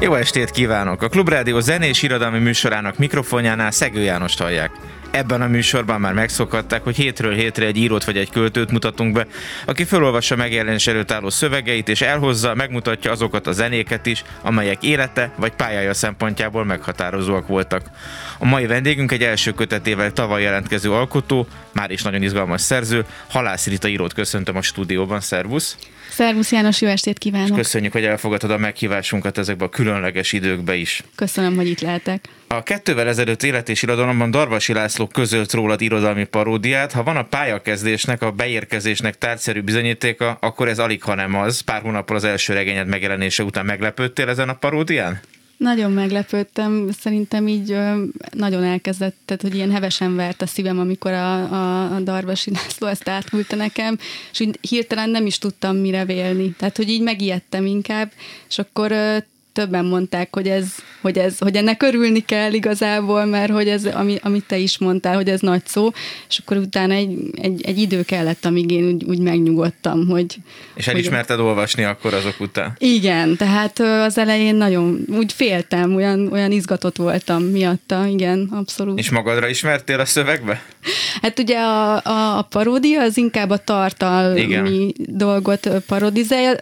Jó estét kívánok! A Klubrádió zenés irodalmi műsorának mikrofonjánál Szegő Jánost hallják. Ebben a műsorban már megszokhatták, hogy hétről hétre egy írót vagy egy költőt mutatunk be, aki felolvassa megjelenés előtt álló szövegeit, és elhozza, megmutatja azokat a zenéket is, amelyek élete vagy pályája szempontjából meghatározóak voltak. A mai vendégünk egy első kötetével tavaly jelentkező alkotó, már is nagyon izgalmas szerző, Halász Rita írót köszöntöm a stúdióban, szervusz! Szervusz János, jó estét kívánok! Köszönjük, hogy elfogadtad a meghívásunkat ezekbe a különleges időkbe is. Köszönöm, hogy itt lehetek. A kettővel ezelőtt élet és irodalomban Darvasi László közölt rólad irodalmi paródiát. Ha van a pályakezdésnek, a beérkezésnek tárgyszerű bizonyítéka, akkor ez alig, ha nem az. Pár hónappal az első regényed megjelenése után meglepődtél ezen a paródián? Nagyon meglepődtem, szerintem így nagyon elkezdett, tehát hogy ilyen hevesen vert a szívem, amikor a, a, a Darvasi László ezt átküldte nekem, és így hirtelen nem is tudtam mire vélni. Tehát, hogy így megijedtem inkább, és akkor többen mondták, hogy, ez, hogy, ez, hogy ennek örülni kell igazából, mert hogy ez, ami, amit te is mondtál, hogy ez nagy szó, és akkor utána egy, egy, egy idő kellett, amíg én úgy, úgy megnyugodtam, hogy... És elismerted hogy, olvasni akkor azok után? Igen, tehát az elején nagyon úgy féltem, olyan, olyan izgatott voltam miatta, igen, abszolút. És magadra ismertél a szövegbe? Hát ugye a, a, a paródia az inkább a tartalmi igen. dolgot parodizálja,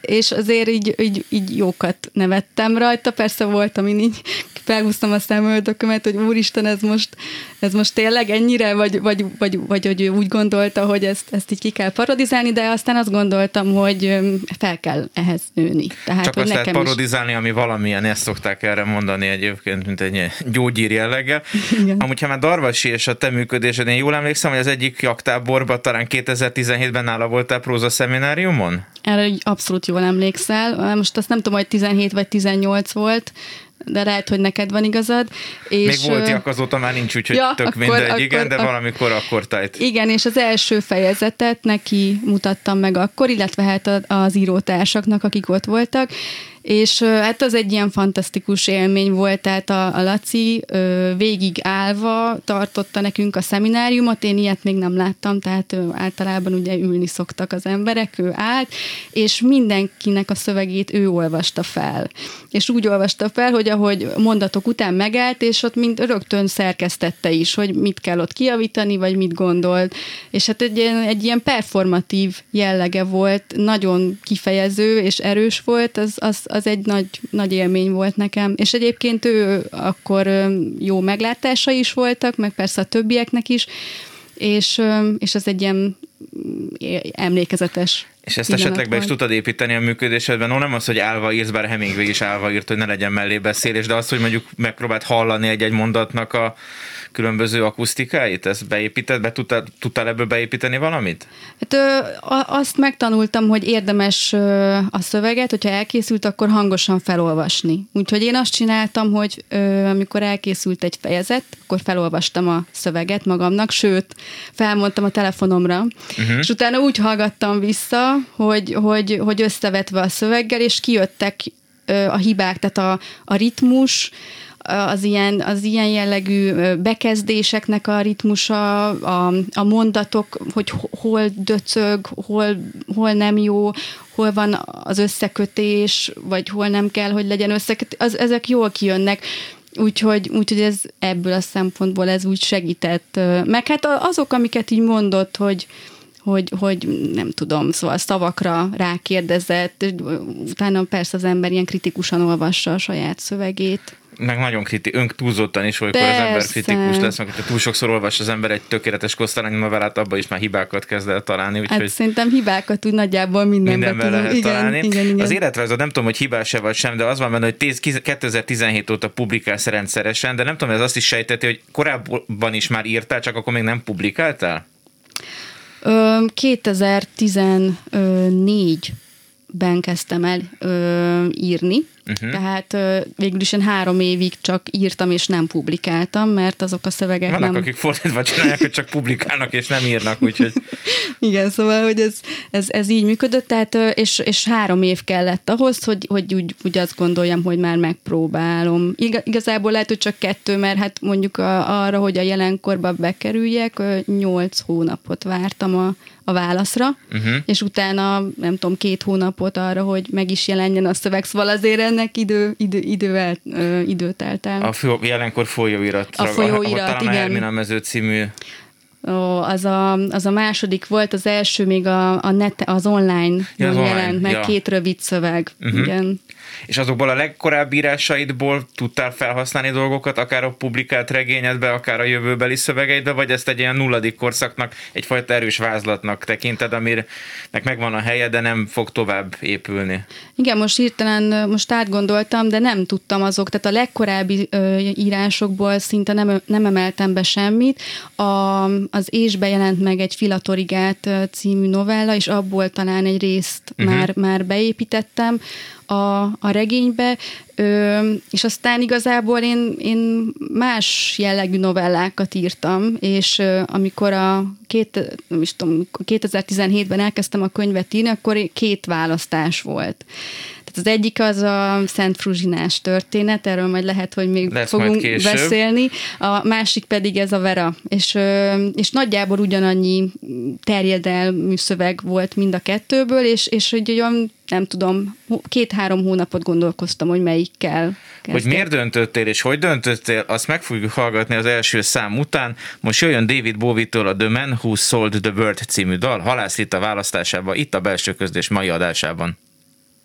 és azért így, így, így jókat nevettem rajta, persze volt, amin így felhúztam a szemöldökömet, hogy úristen, ez most, ez most tényleg ennyire, vagy, vagy, vagy, vagy hogy ő úgy gondolta, hogy ezt, ezt így ki kell parodizálni, de aztán azt gondoltam, hogy fel kell ehhez nőni. Tehát, Csak azt nekem lehet parodizálni, is... ami valamilyen, ezt szokták erre mondani egyébként, mint egy gyógyír jelleggel. Igen. Amúgy, ha már Darvasi és a te működésed, én jól emlékszem, hogy az egyik jaktáborban talán 2017-ben nála voltál próza szemináriumon? Erre abszolút jól emlékszel. Most azt nem tudom, hogy 17 vagy 18 volt, de lehet, hogy neked van igazad. És, Még volt azóta már nincs, úgyhogy ja, tök akkor, mindegy, akkor, igen, de valamikor akkor tájt. Igen, és az első fejezetet neki mutattam meg akkor, illetve hát az írótársaknak, akik ott voltak, és hát az egy ilyen fantasztikus élmény volt, tehát a, a Laci végig állva tartotta nekünk a szemináriumot, én ilyet még nem láttam, tehát általában ugye ülni szoktak az emberek, ő állt, és mindenkinek a szövegét ő olvasta fel. És úgy olvasta fel, hogy ahogy mondatok után megállt, és ott mind rögtön szerkesztette is, hogy mit kell ott kiavítani, vagy mit gondolt. És hát egy, egy ilyen performatív jellege volt, nagyon kifejező és erős volt, az, az, az egy nagy, nagy élmény volt nekem. És egyébként ő akkor jó meglátása is voltak, meg persze a többieknek is, és, és az egy ilyen emlékezetes és ezt esetleg be is tudod építeni a működésedben, no, nem az, hogy állva írsz, bár Hemingway is állva írt, hogy ne legyen mellé beszélés, de az, hogy mondjuk megpróbált hallani egy-egy mondatnak a különböző akusztikáit? Ezt beépíted, be tudtál, tudtál ebből beépíteni valamit? Hát ö, azt megtanultam, hogy érdemes ö, a szöveget, hogyha elkészült, akkor hangosan felolvasni. Úgyhogy én azt csináltam, hogy ö, amikor elkészült egy fejezet, akkor felolvastam a szöveget magamnak, sőt, felmondtam a telefonomra, uh-huh. és utána úgy hallgattam vissza, hogy, hogy, hogy összevetve a szöveggel, és kijöttek a hibák, tehát a, a ritmus, az ilyen, az ilyen jellegű bekezdéseknek a ritmusa, a, a mondatok, hogy hol döcög, hol, hol nem jó, hol van az összekötés, vagy hol nem kell, hogy legyen összekötés, az, ezek jól kijönnek. Úgyhogy, úgyhogy ez ebből a szempontból ez úgy segített. Meg hát azok, amiket így mondott, hogy, hogy, hogy nem tudom, szóval szavakra rákérdezett, utána persze az ember ilyen kritikusan olvassa a saját szövegét meg nagyon kriti, önk túlzottan is, olykor Persze. az ember kritikus lesz, mert ha túl sokszor olvas az ember egy tökéletes kosztalány novellát, abban is már hibákat kezd el találni. Hát úgyhogy hát szerintem hibákat úgy nagyjából mindenben, mindenben lehet igen, találni. Igen, igen. Az életrajzod nem tudom, hogy hibás-e vagy sem, de az van benne, hogy 2017 óta publikálsz rendszeresen, de nem tudom, ez azt is sejteti, hogy korábban is már írtál, csak akkor még nem publikáltál? 2014 ben kezdtem el ö, írni, uh-huh. tehát ö, végül is én három évig csak írtam és nem publikáltam, mert azok a szövegek Vannak, nem... akik fordítva csinálják, hogy csak publikálnak és nem írnak, úgyhogy... Igen, szóval, hogy ez, ez, ez így működött, tehát ö, és, és három év kellett ahhoz, hogy, hogy úgy, úgy azt gondoljam, hogy már megpróbálom. Iga, igazából lehet, hogy csak kettő, mert hát mondjuk a, arra, hogy a jelenkorba bekerüljek, ö, nyolc hónapot vártam a a válaszra, uh-huh. és utána nem tudom, két hónapot arra, hogy meg is jelenjen a szöveg, szóval azért ennek idő, idő, idővel, ö, időt telt el. A fő, jelenkor folyóiratra. A folyóirat, talán igen. a Hermina mező című Ó, az, a, az a második volt, az első még a, a net, az online Ja, jelent online, meg, ja. két rövid szöveg. Uh-huh. Igen. És azokból a legkorábbi írásaidból tudtál felhasználni dolgokat, akár a publikált regényedbe, akár a jövőbeli szövegeidbe, vagy ezt egy ilyen nulladik korszaknak, egyfajta erős vázlatnak tekinted, aminek megvan a helye, de nem fog tovább épülni. Igen, most hirtelen most átgondoltam, de nem tudtam azok, tehát a legkorábbi ö, írásokból szinte nem, nem emeltem be semmit. A, az Ésbe jelent meg egy Filatorigát című novella, és abból talán egy részt uh-huh. már, már beépítettem a, a regénybe, ö, és aztán igazából én, én más jellegű novellákat írtam, és ö, amikor a két, nem is tudom, 2017-ben elkezdtem a könyvet írni, akkor két választás volt. Tehát az egyik az a Szent Fruzsinás történet, erről majd lehet, hogy még Lesz fogunk beszélni. A másik pedig ez a Vera. És, és nagyjából ugyanannyi terjedelmű szöveg volt mind a kettőből, és, és hogy olyan, nem tudom, két-három hónapot gondolkoztam, hogy melyikkel Hogy kezdek. miért döntöttél és hogy döntöttél, azt meg fogjuk hallgatni az első szám után. Most jöjjön David Bowie-tól a The Man Who Sold the World című dal, Halász Rita választásában, itt a belső közlés mai adásában.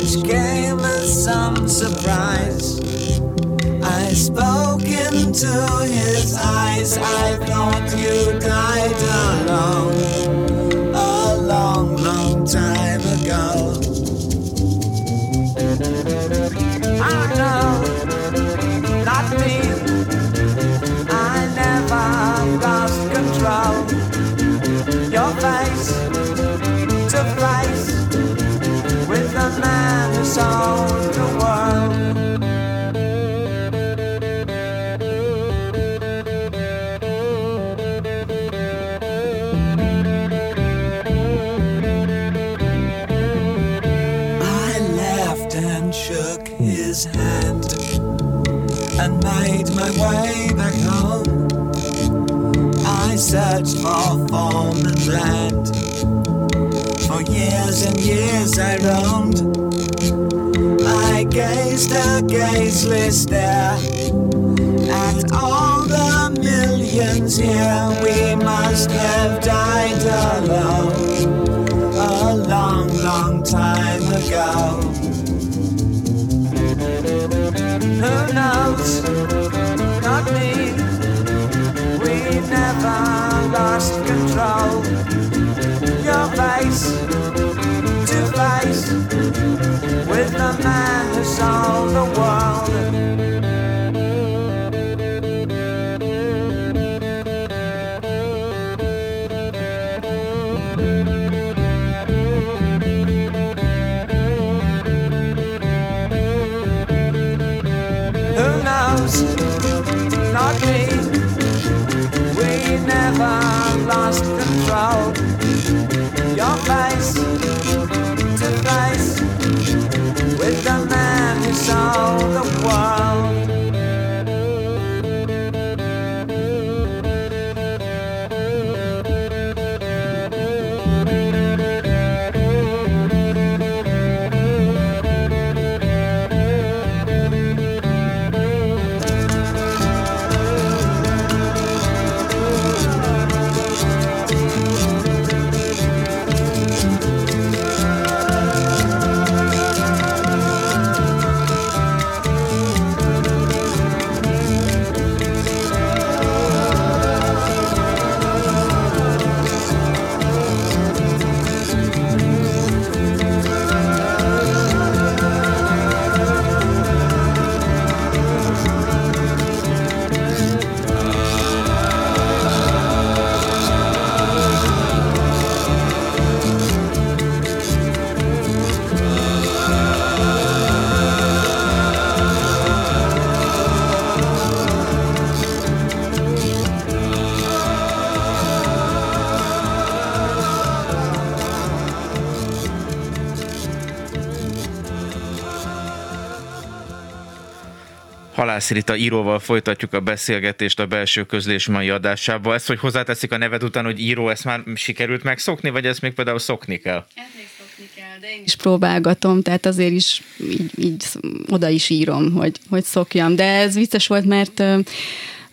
which came as some surprise. I spoke into his eyes. I thought you died alone a long, long time ago. Oh no, not me. I never lost control. Your face I and shook his hand and made my way back home. I searched for and land. For years and years I roamed. Gazed a gazeless stare at all the millions here. We must have died alone a long, long time ago. Who knows? Not me. We never lost control. The world. Who knows? Not me. We never lost Halász Rita íróval folytatjuk a beszélgetést a belső közlés mai adásában. Ezt, hogy hozzáteszik a neved után, hogy író, ezt már sikerült megszokni, vagy ezt még például szokni kell? de én is próbálgatom, tehát azért is így, így oda is írom, hogy, hogy szokjam. De ez vicces volt, mert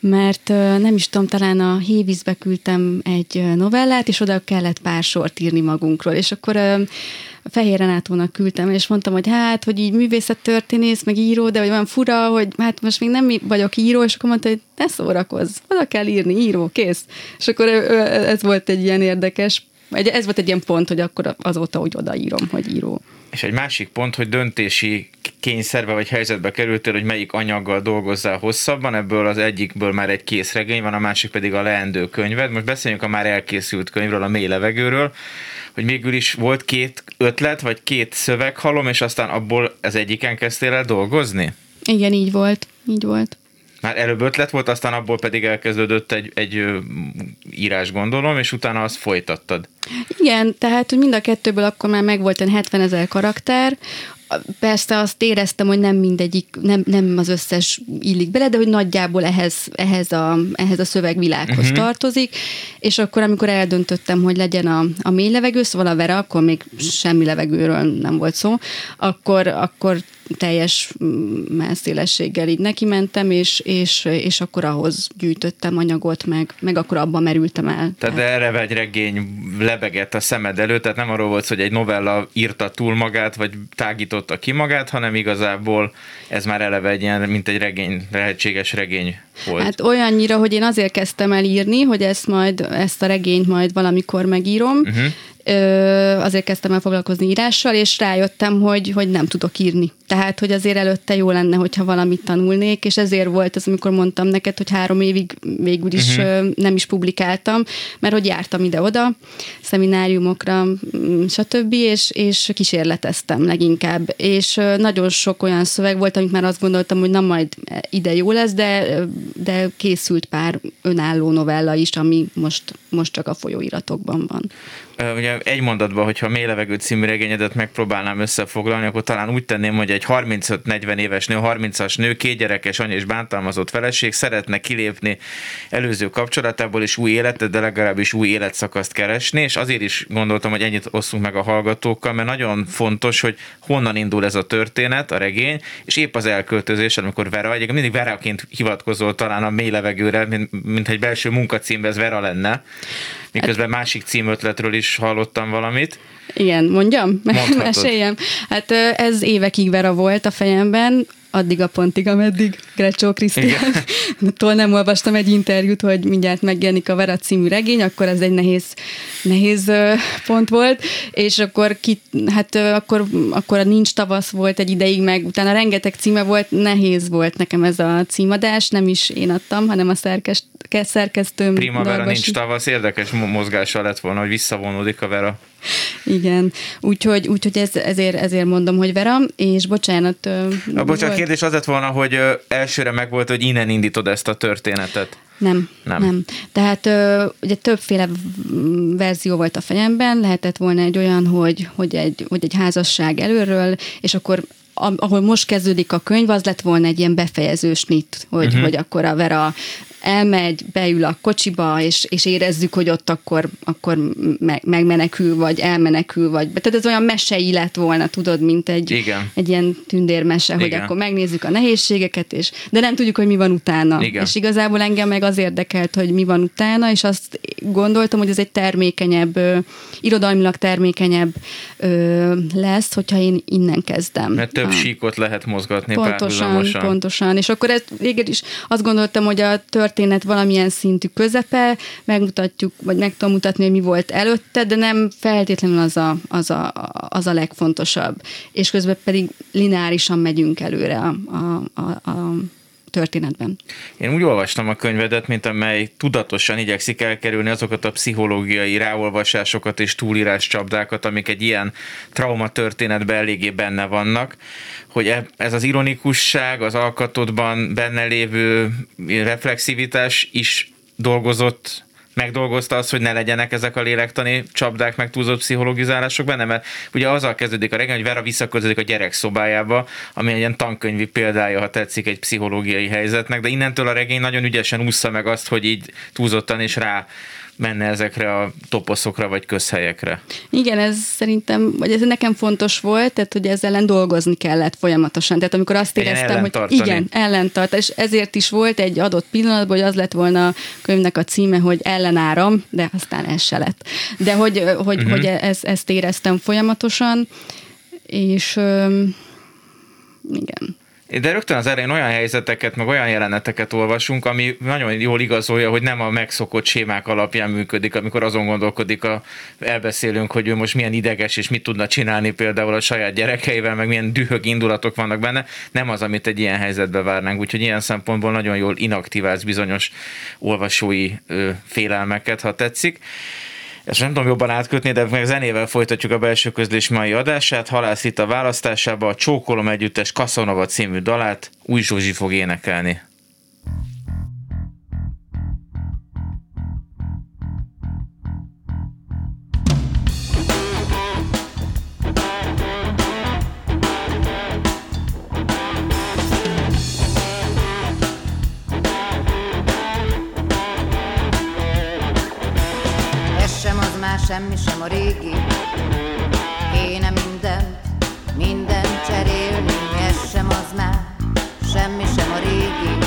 mert nem is tudom, talán a Hévízbe küldtem egy novellát, és oda kellett pár sort írni magunkról, és akkor Fehér Renátónak küldtem, és mondtam, hogy hát, hogy így művészettörténész, meg író, de hogy van fura, hogy hát most még nem vagyok író, és akkor mondta, hogy ne szórakozz, oda kell írni, író, kész. És akkor ez volt egy ilyen érdekes, ez volt egy ilyen pont, hogy akkor azóta úgy odaírom, hogy író. És egy másik pont, hogy döntési kényszerbe vagy helyzetbe kerültél, hogy melyik anyaggal dolgozzál hosszabban, ebből az egyikből már egy kész regény van, a másik pedig a leendő könyved. Most beszéljünk a már elkészült könyvről, a mély levegőről, hogy mégül is volt két ötlet, vagy két szöveghalom, és aztán abból az egyiken kezdtél el dolgozni? Igen, így volt. Így volt. Már előbb ötlet volt, aztán abból pedig elkezdődött egy, egy írás gondolom, és utána azt folytattad. Igen, tehát hogy mind a kettőből akkor már megvolt egy 70 ezer karakter, Persze azt éreztem, hogy nem mindegyik, nem, nem az összes illik bele, de hogy nagyjából ehhez, ehhez, a, ehhez a szövegvilághoz uh-huh. tartozik, és akkor, amikor eldöntöttem, hogy legyen a, a mély levegő, szóval a Vera, akkor még semmi levegőről nem volt szó, akkor, akkor teljes messzélességgel így neki mentem, és, és, és akkor ahhoz gyűjtöttem anyagot, meg, meg akkor abban merültem el. Tehát, tehát erre egy regény lebegett a szemed előtt, tehát nem arról volt, hogy egy novella írta túl magát, vagy tágította ki magát, hanem igazából ez már eleve egy ilyen, mint egy regény, lehetséges regény volt. Hát olyannyira, hogy én azért kezdtem el írni, hogy ezt majd, ezt a regényt majd valamikor megírom, uh-huh azért kezdtem el foglalkozni írással, és rájöttem, hogy, hogy nem tudok írni. Tehát, hogy azért előtte jó lenne, hogyha valamit tanulnék, és ezért volt az, amikor mondtam neked, hogy három évig végül is uh-huh. nem is publikáltam, mert hogy jártam ide-oda, szemináriumokra, mm, stb., és, és kísérleteztem leginkább. És nagyon sok olyan szöveg volt, amit már azt gondoltam, hogy na majd ide jó lesz, de, de készült pár önálló novella is, ami most, most csak a folyóiratokban van ugye egy mondatban, hogyha a Mély levegő című regényedet megpróbálnám összefoglalni, akkor talán úgy tenném, hogy egy 35-40 éves nő, 30-as nő, két gyerekes anya és bántalmazott feleség szeretne kilépni előző kapcsolatából és új életet, de legalábbis új életszakaszt keresni, és azért is gondoltam, hogy ennyit osszunk meg a hallgatókkal, mert nagyon fontos, hogy honnan indul ez a történet, a regény, és épp az elköltözés, amikor Vera, egyébként mindig Veraként hivatkozol talán a mély levegőre, mint, mint egy belső munkacímben ez Vera lenne, miközben másik címötletről is hallottam valamit. Igen, mondjam? Meséljem. Hát ez évekig Vera volt a fejemben, addig a pontig, ameddig Grecsó Krisztiántól nem olvastam egy interjút, hogy mindjárt megjelenik a Vera című regény, akkor ez egy nehéz, nehéz pont volt, és akkor, ki, hát akkor, akkor a Nincs tavasz volt egy ideig, meg utána rengeteg címe volt, nehéz volt nekem ez a címadás, nem is én adtam, hanem a szerkes, szerkesztőm. Vera Nincs tavasz, érdekes mozgással lett volna, hogy visszavonódik a Vera. Igen, úgyhogy, úgyhogy ez, ezért, ezért mondom, hogy Vera, és bocsánat. A bocsánat, a kérdés az lett volna, hogy elsőre meg volt, hogy innen indítod ezt a történetet. Nem, nem. nem. Tehát ugye többféle verzió volt a fejemben, lehetett volna egy olyan, hogy, hogy, egy, hogy egy házasság előről, és akkor ahol most kezdődik a könyv, az lett volna egy ilyen befejezős nit, hogy, uh-huh. hogy akkor a Vera elmegy, beül a kocsiba, és, és érezzük, hogy ott akkor, akkor meg, megmenekül, vagy elmenekül, vagy... Tehát ez olyan mesei lett volna, tudod, mint egy, Igen. egy ilyen tündérmese, Igen. hogy akkor megnézzük a nehézségeket, és, de nem tudjuk, hogy mi van utána. Igen. És igazából engem meg az érdekelt, hogy mi van utána, és azt gondoltam, hogy ez egy termékenyebb, ö, irodalmilag termékenyebb ö, lesz, hogyha én innen kezdem. Mert több a, síkot lehet mozgatni Pontosan, pontosan. És akkor ez, végül is azt gondoltam, hogy a tört történet valamilyen szintű közepe, megmutatjuk, vagy meg tudom mutatni, hogy mi volt előtte, de nem feltétlenül az a, az a, az a legfontosabb. És közben pedig lineárisan megyünk előre a, a, a, a történetben. Én úgy olvastam a könyvedet, mint amely tudatosan igyekszik elkerülni azokat a pszichológiai ráolvasásokat és túlírás csapdákat, amik egy ilyen trauma történetben eléggé benne vannak, hogy e- ez az ironikusság, az alkatodban benne lévő reflexivitás is dolgozott megdolgozta azt, hogy ne legyenek ezek a lélektani csapdák, meg túlzott pszichologizálások benne, mert ugye azzal kezdődik a regény, hogy Vera visszaköltözik a gyerek szobájába, ami egy ilyen tankönyvi példája, ha tetszik, egy pszichológiai helyzetnek, de innentől a regény nagyon ügyesen ússza meg azt, hogy így túlzottan és rá menne ezekre a toposzokra vagy közhelyekre. Igen, ez szerintem, vagy ez nekem fontos volt, tehát hogy ezzel ellen dolgozni kellett folyamatosan. Tehát amikor azt éreztem, hogy igen, ellentart, és ezért is volt egy adott pillanatban, hogy az lett volna a könyvnek a címe, hogy ellenáram, de aztán ez se lett. De hogy, hogy, uh-huh. hogy ez, ezt éreztem folyamatosan, és igen. De rögtön az elején olyan helyzeteket, meg olyan jeleneteket olvasunk, ami nagyon jól igazolja, hogy nem a megszokott sémák alapján működik, amikor azon gondolkodik, a, elbeszélünk, hogy ő most milyen ideges és mit tudna csinálni például a saját gyerekeivel, meg milyen dühög indulatok vannak benne. Nem az, amit egy ilyen helyzetbe várnánk. Úgyhogy ilyen szempontból nagyon jól inaktiválsz bizonyos olvasói ö, félelmeket, ha tetszik. Ezt nem tudom jobban átkötni, de meg zenével folytatjuk a belső közlés mai adását. Halász itt a választásába a Csókolom együttes Kaszonova című dalát Új Zsuzsi fog énekelni. Semmi sem a régi. Kéne mindent, mindent cserélni Ez sem az már semmi sem a régi.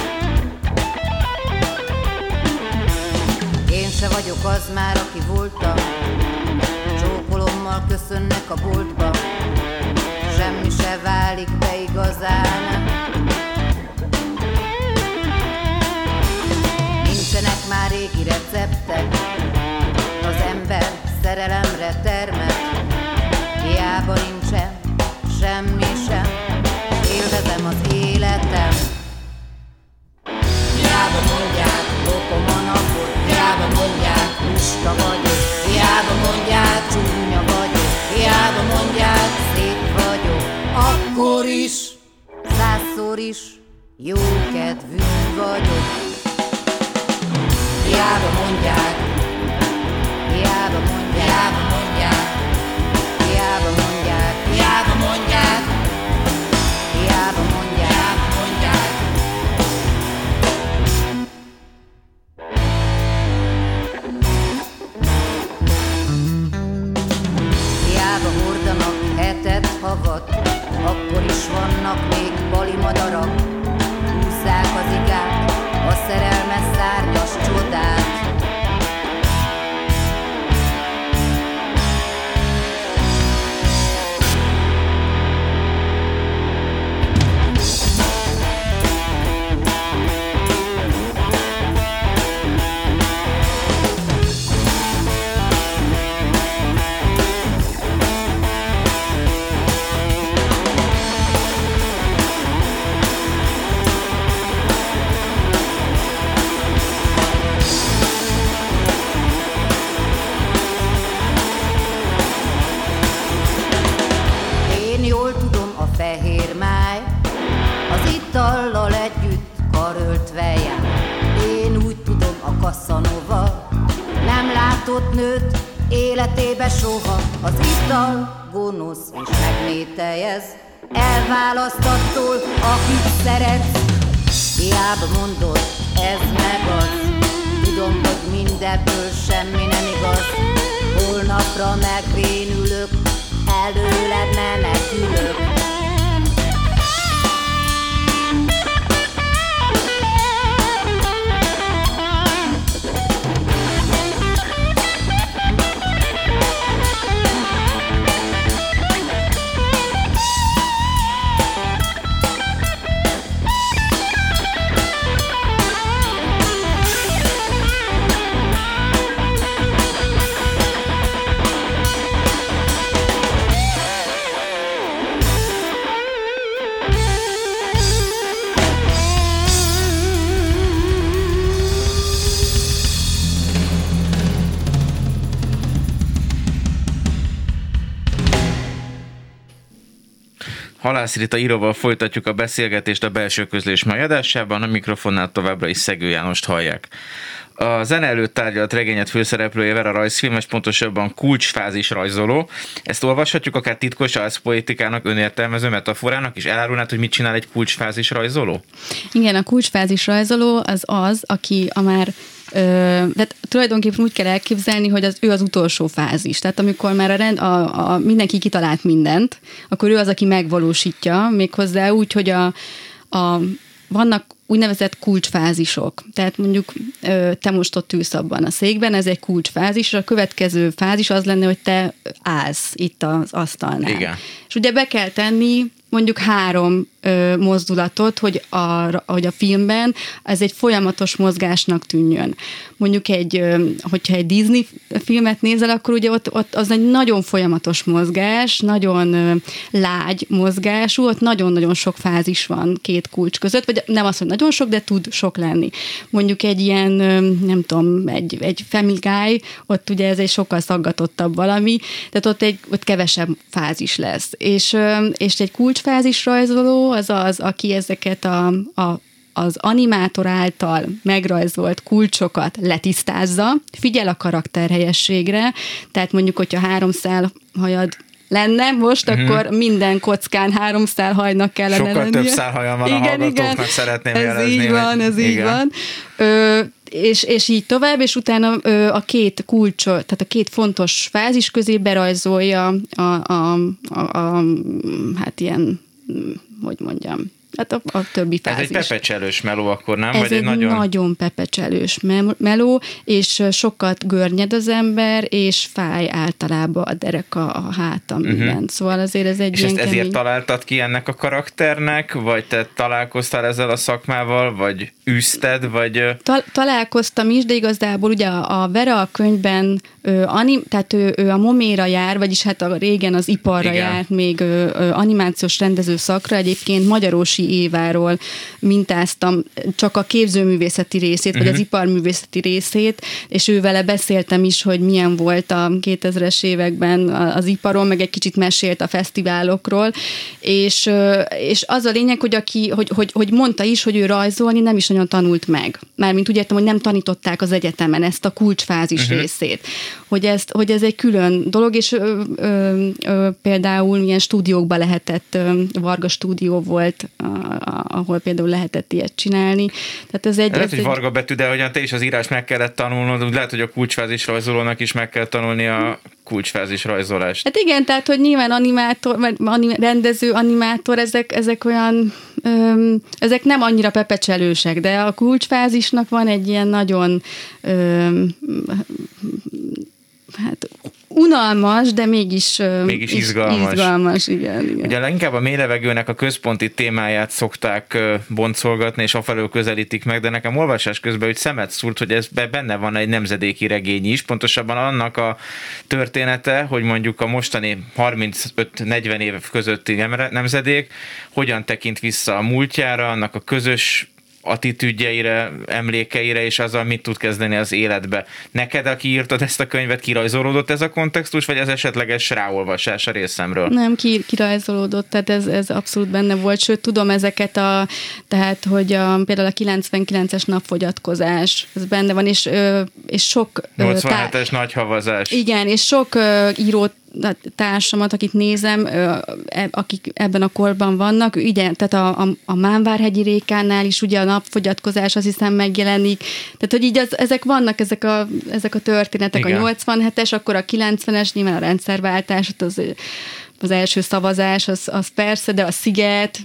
Én se vagyok az már, aki voltam. Csókolommal köszönnek a boltba. Semmi se válik be igazán. Nincsenek már régi receptek szerelemre termel, hiába nincsen semmi sem, élvezem az életem. Hiába mondják, lopom a napot, hiába mondják, lusta vagyok, hiába mondják, csúnya vagyok, hiába mondják, szép vagyok, akkor is, százszor is, jó kedvű vagyok. Látott nőt életébe soha. Az ital gonosz és megmételjez, elválasztattól, akit szeretsz. Hiába mondod, ez meg az, tudom, hogy mindebből semmi nem igaz. Holnapra megvénülök, előled menekülök. Halász Rita íróval folytatjuk a beszélgetést a belső közlés mai adásában, a mikrofonnál továbbra is Szegő Jánost hallják. A zene előtt tárgyalt regényet főszereplője Vera rajzfilmes, pontosabban kulcsfázis rajzoló. Ezt olvashatjuk akár titkos poétikának, önértelmező metaforának, és elárulnád, hogy mit csinál egy kulcsfázis rajzoló? Igen, a kulcsfázis rajzoló az az, aki a már tehát tulajdonképpen úgy kell elképzelni, hogy az, ő az utolsó fázis. Tehát amikor már a, rend, a, a, mindenki kitalált mindent, akkor ő az, aki megvalósítja, méghozzá úgy, hogy a, a, vannak úgynevezett kulcsfázisok. Tehát mondjuk te most ott ülsz abban a székben, ez egy kulcsfázis, és a következő fázis az lenne, hogy te állsz itt az asztalnál. Igen. És ugye be kell tenni mondjuk három mozdulatot, hogy a, hogy a filmben ez egy folyamatos mozgásnak tűnjön. Mondjuk egy, hogyha egy Disney filmet nézel, akkor ugye ott, ott az egy nagyon folyamatos mozgás, nagyon ö, lágy mozgású, ott nagyon-nagyon sok fázis van két kulcs között, vagy nem az, hogy nagyon sok, de tud sok lenni. Mondjuk egy ilyen, nem tudom, egy, egy Family Guy, ott ugye ez egy sokkal szaggatottabb valami, tehát ott, egy, ott kevesebb fázis lesz. És, és egy kulcsfázis rajzoló az az, aki ezeket a, a az animátor által megrajzolt kulcsokat letisztázza, figyel a karakterhelyességre, tehát mondjuk, hogyha három szál hajad lenne most, uh-huh. akkor minden kockán három szálhajnak kellene Sokkal lennie. több szálhajam van igen, a hallgatóknak, igen. szeretném ez jelezni. így van, ez igen. így van. Ö, és, és így tovább, és utána ö, a két kulcs, tehát a két fontos fázis közé berajzolja a, a, a, a hát ilyen, hogy mondjam, Hát a, a többi fázis. Ez egy pepecselős meló akkor, nem? Ez Vagy egy, egy nagyon... nagyon pepecselős meló, és sokat görnyed az ember, és fáj általában a dereka, a háta, minden. Uh-huh. Szóval azért ez egy És ilyen ezt ezért kemény... találtad ki ennek a karakternek, vagy te találkoztál ezzel a szakmával, vagy űzted, vagy... Ta- találkoztam is, de igazából ugye a, a Vera a könyvben ő, anim, tehát ő, ő a moméra jár, vagyis hát a régen az iparra Igen. járt még ő, ő, animációs rendező szakra, egyébként Magyarósi Éváról mintáztam csak a képzőművészeti részét, uh-huh. vagy az Mhm. iparművészeti részét, és ő vele beszéltem is, hogy milyen volt a 2000-es években az iparon, meg egy kicsit mesélt a fesztiválokról, és, és az a lényeg, hogy, aki, hogy, hogy, hogy mondta is, hogy ő rajzolni nem is nagyon tanult meg. Mármint úgy értem, hogy nem tanították az egyetemen ezt a kulcsfázis uh-huh. részét. Hogy, ezt, hogy ez egy külön dolog, és ö, ö, ö, például milyen stúdiókban lehetett, ö, Varga stúdió volt, a, ahol például lehetett ilyet csinálni. Tehát ez egy... Lehet, ez hogy egy... Varga betű, de hogyan te is az írás meg kellett tanulnod, lehet, hogy a kulcsfázis rajzolónak is meg kell tanulni a kulcsfázis rajzolást. Hát igen, tehát, hogy nyilván animátor, vagy anim, rendező, animátor, ezek, ezek olyan, öm, ezek nem annyira pepecselősek, de a kulcsfázisnak van egy ilyen nagyon öm, hát unalmas, de mégis, mégis izgalmas. izgalmas igen, igen. Ugye leginkább a mélylevegőnek a központi témáját szokták boncolgatni, és afelől közelítik meg, de nekem olvasás közben hogy szemet szúrt, hogy ez benne van egy nemzedéki regény is, pontosabban annak a története, hogy mondjuk a mostani 35-40 év közötti nemzedék hogyan tekint vissza a múltjára, annak a közös attitűdjeire, emlékeire, és azzal mit tud kezdeni az életbe. Neked, aki írtad ezt a könyvet, kirajzolódott ez a kontextus, vagy ez esetleges ráolvasás a részemről? Nem, ki, kirajzolódott, tehát ez, ez abszolút benne volt, sőt tudom ezeket a, tehát hogy a, például a 99-es napfogyatkozás, ez benne van, és, és sok... 87-es tá- nagy havazás. Igen, és sok írót társamat, akit nézem, e, akik ebben a korban vannak, ugye, tehát a, a, a Mánvárhegyi Rékánál is ugye a napfogyatkozás azt hiszem megjelenik, tehát hogy így az, ezek vannak, ezek a, ezek a történetek, Igen. a 87-es, akkor a 90-es, nyilván a rendszerváltás, az, az első szavazás, az, az persze, de a sziget,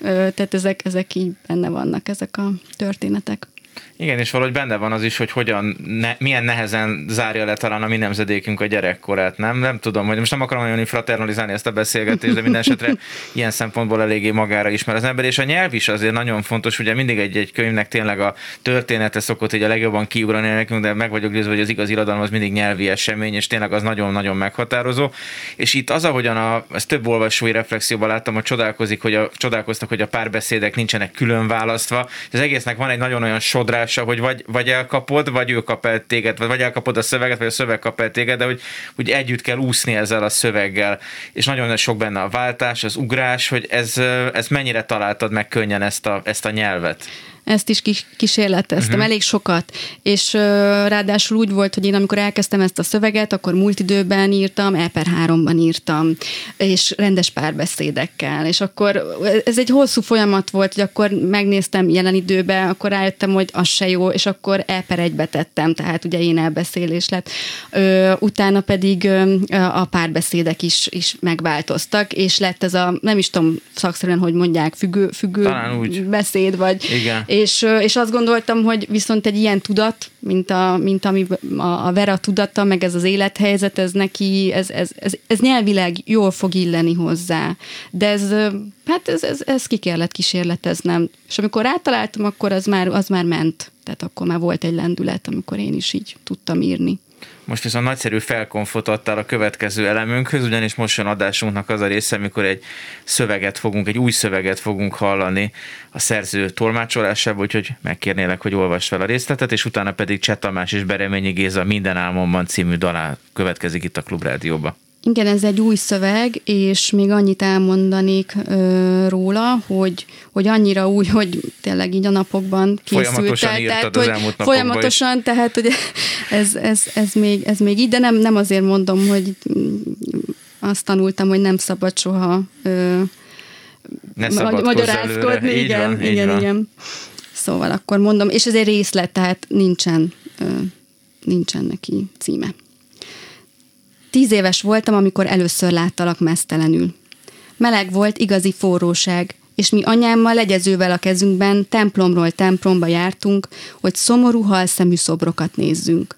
tehát ezek, ezek így benne vannak, ezek a történetek. Igen, és valahogy benne van az is, hogy hogyan, ne, milyen nehezen zárja le talán a mi nemzedékünk a gyerekkorát, nem? Nem tudom, hogy most nem akarom olyan fraternalizálni ezt a beszélgetést, de minden esetre ilyen szempontból eléggé magára ismer az ember, és a nyelv is azért nagyon fontos, ugye mindig egy-egy könyvnek tényleg a története szokott így a legjobban kiugrani nekünk, de meg vagyok győzve, hogy az igaz irodalom az mindig nyelvi esemény, és tényleg az nagyon-nagyon meghatározó. És itt az, ahogyan a, ezt több olvasói reflexióban láttam, hogy csodálkozik, hogy a, csodálkoztak, hogy a párbeszédek nincsenek külön választva. Az egésznek van egy nagyon olyan sod sodrása, hogy vagy, vagy elkapod, vagy ő kap el téged, vagy elkapod a szöveget, vagy a szöveg kap el téged, de hogy, hogy együtt kell úszni ezzel a szöveggel, és nagyon sok benne a váltás, az ugrás, hogy ez, ez mennyire találtad meg könnyen ezt a, ezt a nyelvet? Ezt is kísérleteztem, uh-huh. elég sokat, és uh, ráadásul úgy volt, hogy én amikor elkezdtem ezt a szöveget, akkor múlt időben írtam, E per 3-ban írtam, és rendes párbeszédekkel, és akkor ez egy hosszú folyamat volt, hogy akkor megnéztem jelen időben, akkor rájöttem, hogy az se jó, és akkor E per 1 tettem, tehát ugye én elbeszélés lett. Ö, utána pedig ö, a párbeszédek is, is megváltoztak, és lett ez a, nem is tudom szakszerűen, hogy mondják, függő, függő beszéd, vagy. Igen és, és azt gondoltam, hogy viszont egy ilyen tudat, mint, a, mint ami a, a Vera tudata, meg ez az élethelyzet, ez neki, ez, ez, ez, ez nyelvileg jól fog illeni hozzá. De ez, hát ez, ez, ez ki kellett kísérleteznem. És amikor rátaláltam, akkor az már, az már ment. Tehát akkor már volt egy lendület, amikor én is így tudtam írni. Most viszont nagyszerű felkonfot adtál a következő elemünkhöz, ugyanis most jön adásunknak az a része, amikor egy szöveget fogunk, egy új szöveget fogunk hallani a szerző tolmácsolásában, úgyhogy megkérnélek, hogy olvasd fel a részletet, és utána pedig Cseh Tamás és Bereményi Géza Minden álmomban című dalá következik itt a Klubrádióba. Igen, ez egy új szöveg, és még annyit elmondanék ö, róla, hogy, hogy annyira új, hogy tényleg így a napokban készült. Folyamatosan el, tehát, az elmúlt Folyamatosan, is. tehát hogy ez, ez, ez, még, ez még így, de nem, nem azért mondom, hogy azt tanultam, hogy nem szabad soha ö, ne magyarázkodni. Így igen, van, igen, van. igen. Szóval akkor mondom, és ez egy részlet, tehát nincsen, ö, nincsen neki címe. Tíz éves voltam, amikor először láttalak mesztelenül. Meleg volt, igazi forróság, és mi anyámmal legyezővel a kezünkben templomról templomba jártunk, hogy szomorú halszemű szobrokat nézzünk.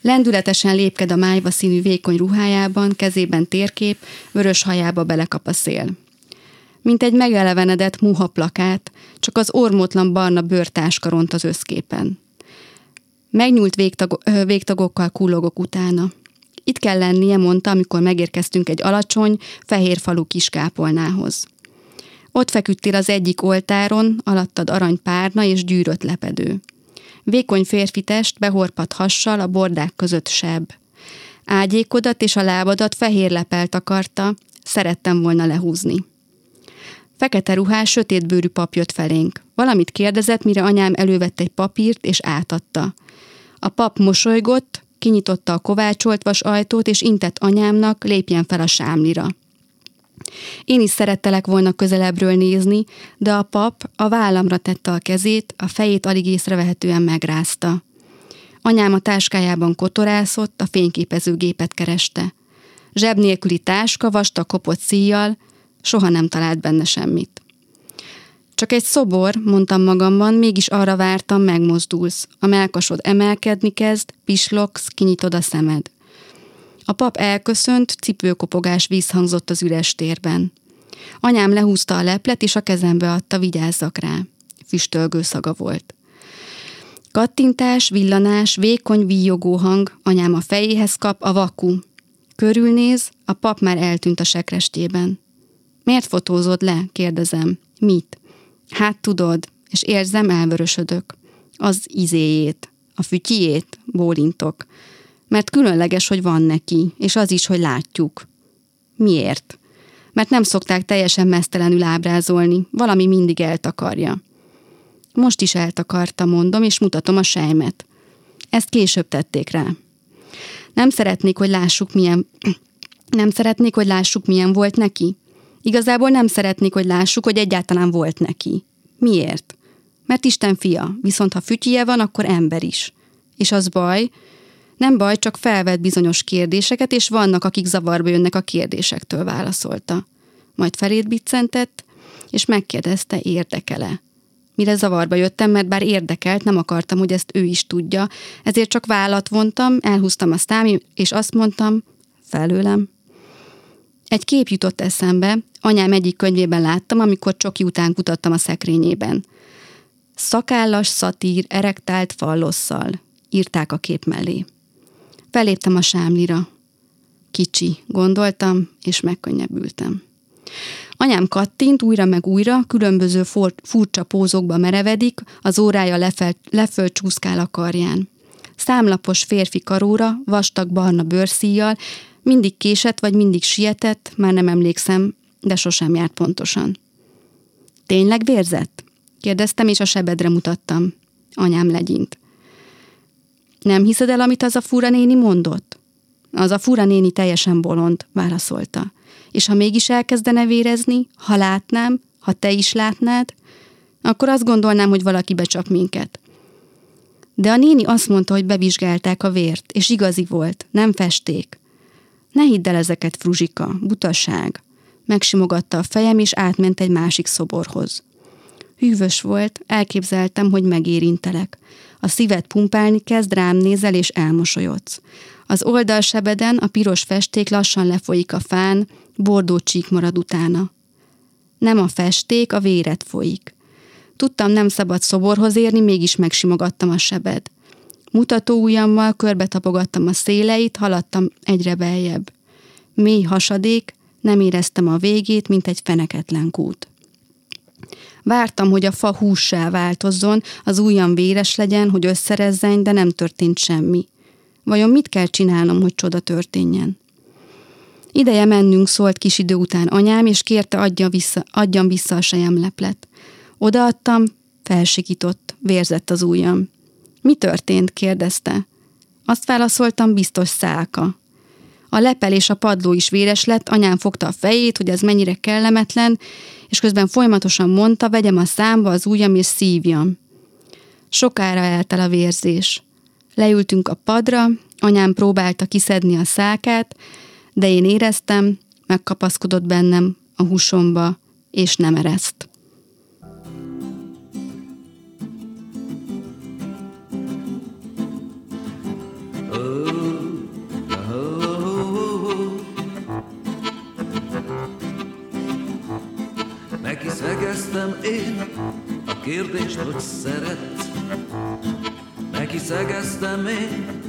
Lendületesen lépked a májva színű vékony ruhájában, kezében térkép, vörös hajába belekap a szél. Mint egy megelevenedett muha plakát, csak az ormótlan barna bőrtáska ront az összképen. Megnyúlt végtag- végtagokkal kullogok utána. Itt kell lennie, mondta, amikor megérkeztünk egy alacsony, fehér falu kiskápolnához. Ott feküdtél az egyik oltáron, alattad arany párna és gyűrött lepedő. Vékony férfi test behorpat hassal a bordák között seb. Ágyékodat és a lábadat fehér lepelt akarta, szerettem volna lehúzni. Fekete ruhás, sötétbőrű pap jött felénk. Valamit kérdezett, mire anyám elővette egy papírt és átadta. A pap mosolygott, kinyitotta a kovácsolt vas ajtót, és intett anyámnak, lépjen fel a sámlira. Én is szerettelek volna közelebbről nézni, de a pap a vállamra tette a kezét, a fejét alig észrevehetően megrázta. Anyám a táskájában kotorászott, a fényképezőgépet kereste. Zseb nélküli táska, vastag kopott szíjjal, soha nem talált benne semmit. Csak egy szobor, mondtam magamban, mégis arra vártam, megmozdulsz. A melkasod emelkedni kezd, pislogsz, kinyitod a szemed. A pap elköszönt, cipőkopogás vízhangzott az üres térben. Anyám lehúzta a leplet, és a kezembe adta, vigyázzak rá. Füstölgő szaga volt. Kattintás, villanás, vékony víjogó hang, anyám a fejéhez kap, a vaku. Körülnéz, a pap már eltűnt a sekrestjében. Miért fotózod le? kérdezem. Mit? Hát tudod, és érzem, elvörösödök. Az izéjét, a fütyjét, bólintok. Mert különleges, hogy van neki, és az is, hogy látjuk. Miért? Mert nem szokták teljesen mesztelenül ábrázolni, valami mindig eltakarja. Most is eltakarta, mondom, és mutatom a sejmet. Ezt később tették rá. Nem szeretnék, hogy lássuk, milyen... Nem szeretnék, hogy lássuk, milyen volt neki. Igazából nem szeretnék, hogy lássuk, hogy egyáltalán volt neki. Miért? Mert Isten fia, viszont ha fütyije van, akkor ember is. És az baj, nem baj, csak felvet bizonyos kérdéseket, és vannak, akik zavarba jönnek a kérdésektől, válaszolta. Majd felét biccentett, és megkérdezte, érdekele. Mire zavarba jöttem, mert bár érdekelt, nem akartam, hogy ezt ő is tudja, ezért csak vállat vontam, elhúztam a sztámi, és azt mondtam, felőlem. Egy kép jutott eszembe, anyám egyik könyvében láttam, amikor Csoki után kutattam a szekrényében. Szakállas szatír erektált fallosszal, írták a kép mellé. Feléptem a sámlira. Kicsi, gondoltam, és megkönnyebbültem. Anyám kattint újra meg újra, különböző for- furcsa pózokba merevedik, az órája lefel, leföl a karján. Számlapos férfi karóra, vastag barna bőrszíjjal, mindig késett vagy mindig sietett, már nem emlékszem, de sosem járt pontosan. Tényleg vérzett? Kérdeztem, és a sebedre mutattam. Anyám legyint. Nem hiszed el, amit az a fura néni mondott? Az a fura néni teljesen bolond, válaszolta. És ha mégis elkezdene vérezni, ha látnám, ha te is látnád, akkor azt gondolnám, hogy valaki becsap minket. De a néni azt mondta, hogy bevizsgálták a vért, és igazi volt, nem festék. Ne hidd el ezeket, Fruzsika, butaság. Megsimogatta a fejem, és átment egy másik szoborhoz. Hűvös volt, elképzeltem, hogy megérintelek. A szívet pumpálni kezd, rám nézel, és elmosolyodsz. Az oldalsebeden a piros festék lassan lefolyik a fán, bordó csík marad utána. Nem a festék, a véret folyik. Tudtam, nem szabad szoborhoz érni, mégis megsimogattam a sebed. Mutató ujjammal körbe tapogattam a széleit, haladtam egyre beljebb. Mély hasadék, nem éreztem a végét, mint egy feneketlen kút. Vártam, hogy a fa hússá változzon, az ujjam véres legyen, hogy összerezzen, de nem történt semmi. Vajon mit kell csinálnom, hogy csoda történjen? Ideje mennünk, szólt kis idő után anyám, és kérte adja vissza, adjam vissza a sejemleplet. Odaadtam, felsikított, vérzett az ujjam. Mi történt? kérdezte. Azt válaszoltam, biztos szálka. A lepel és a padló is véres lett, anyám fogta a fejét, hogy ez mennyire kellemetlen, és közben folyamatosan mondta, vegyem a számba az ujjam és szívjam. Sokára eltel a vérzés. Leültünk a padra, anyám próbálta kiszedni a szákát, de én éreztem, megkapaszkodott bennem a húsomba, és nem ereszt. Szegeztem én a kérdést, hogy szeret. Neki szegeztem én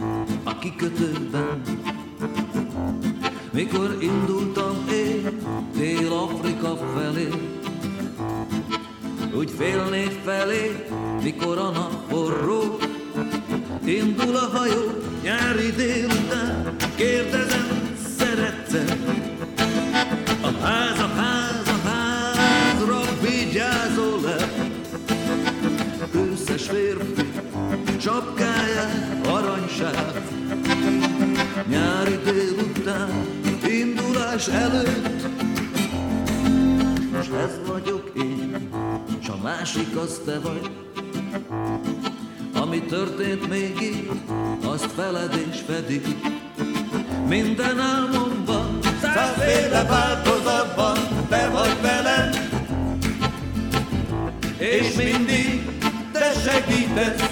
a kikötőben. Mikor indultam én Dél-Afrika felé, úgy fél négy felé, mikor a nap forró, indul a hajó nyári délután, kérdezem, Összes férfi sapkáját aranysáv, nyári délután, indulás előtt, most ez vagyok én, s a másik az te vagy. Ami történt még itt, azt feled és fedik. Minden álmomban, százféle változatban, te vagy velem. És mindig te segítesz.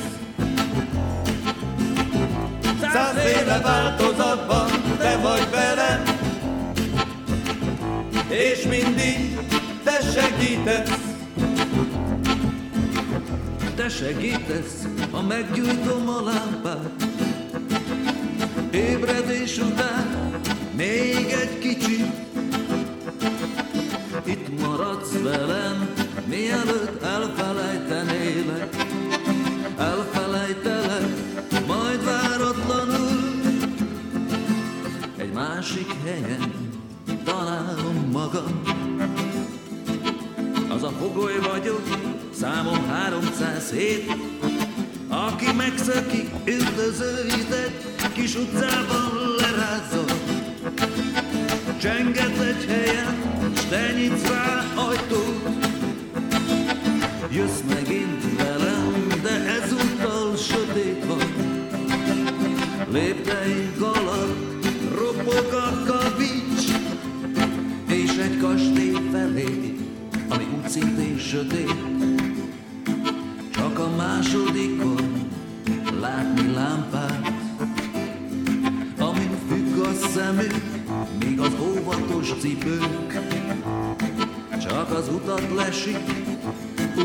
Százféle változatban, te vagy velem. És mindig te segítesz. Te segítesz, ha meggyújtom a lámpát. Ébredés után még egy kicsit. Itt maradsz velem, mielőtt elfelejtenélek. Fogoly vagyok, számom 307, aki megszöki üldözőit egy kis utcában lerázza. Csenget egy helyen, s te nyitsz rá ajtót. Jössz megint velem, de ezúttal sötét van. Lépteink alatt ropog a kavics, és egy kastély felé, szintén sötét. Csak a másodikon látni lámpát, amin függ a szemük, míg az óvatos cipők. Csak az utat lesik,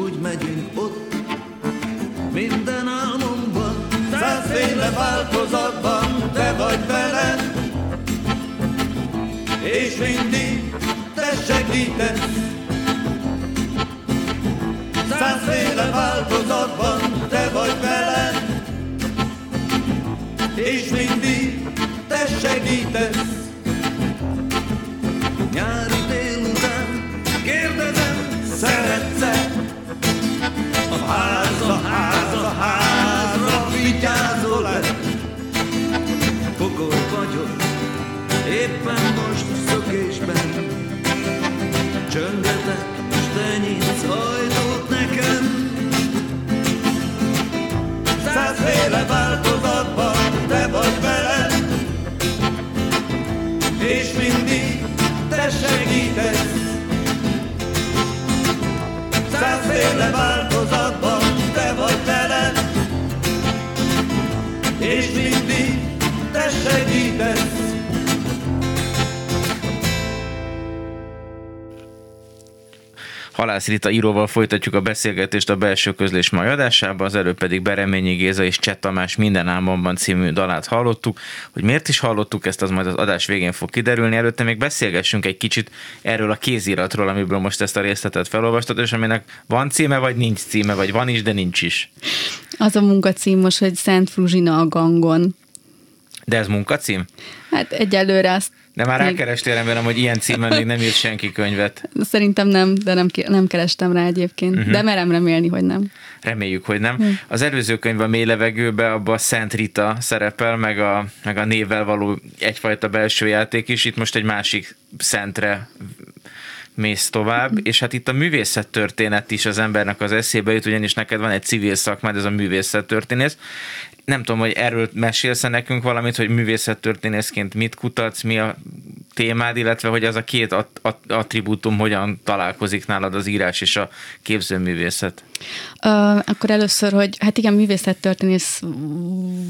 úgy megyünk ott, minden álmomban, százféle változatban, te vagy velem, és mindig te segítesz Százféle változatban te vagy velem És mindig te segítesz Nyári délután kérdezem, szeretsz-e? A ház, a ház, a házra vigyázol-e? Pokol vagyok, éppen most szökésben Csöngetek, Százféle Halász Rita íróval folytatjuk a beszélgetést a belső közlés mai adásában, az előbb pedig Bereményi Géza és Cseh Tamás Minden álmomban című dalát hallottuk. Hogy miért is hallottuk ezt, az majd az adás végén fog kiderülni. Előtte még beszélgessünk egy kicsit erről a kéziratról, amiből most ezt a részletet felolvastad, és aminek van címe, vagy nincs címe, vagy van is, de nincs is. Az a munkacím most, hogy Szent Fruzsina a gangon. De ez munkacím? Hát egyelőre azt De már még- rákerestél remélem, hogy ilyen címen még nem írt senki könyvet. Szerintem nem, de nem, nem kerestem rá egyébként. Uh-huh. De merem remélni, hogy nem. Reméljük, hogy nem. Az előző könyv a mély levegőbe, abban a Szent Rita szerepel, meg a, meg a névvel való egyfajta belső játék is. Itt most egy másik szentre mész tovább, és hát itt a művészettörténet is az embernek az eszébe jut, ugyanis neked van egy civil szakmád, ez a művészettörténész. Nem tudom, hogy erről mesélsz nekünk valamit, hogy művészettörténészként mit kutatsz, mi a témád, illetve hogy az a két at- at- attribútum hogyan találkozik nálad az írás és a képzőművészet. Uh, akkor először, hogy hát igen, művészettörténész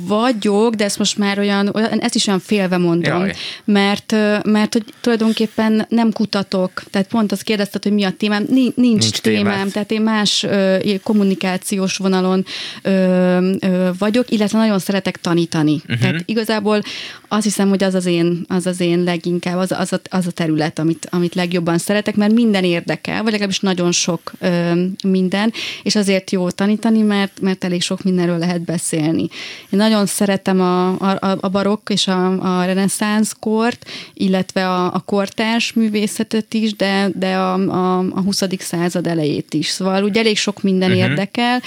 vagyok, de ezt most már olyan, olyan ezt is olyan félve mondom, Jaj. mert, mert hogy tulajdonképpen nem kutatok, tehát pont azt kérdezted, hogy mi a témám, nincs, nincs, témám, tehát én más ö, kommunikációs vonalon ö, ö, vagyok, illetve nagyon szeretek tanítani. Uh-huh. Tehát igazából azt hiszem, hogy az az én, az az én leginkább, az, az, a, az a terület, amit, amit legjobban szeretek, mert minden érdekel, vagy legalábbis nagyon sok ö, minden, és azért jó tanítani, mert, mert elég sok mindenről lehet beszélni. Én nagyon szeretem a, a, a barokk és a, a reneszánsz kort, illetve a, a kortárs művészetet is, de, de a, a, a 20. század elejét is. Szóval ugye elég sok minden uh-huh. érdekel,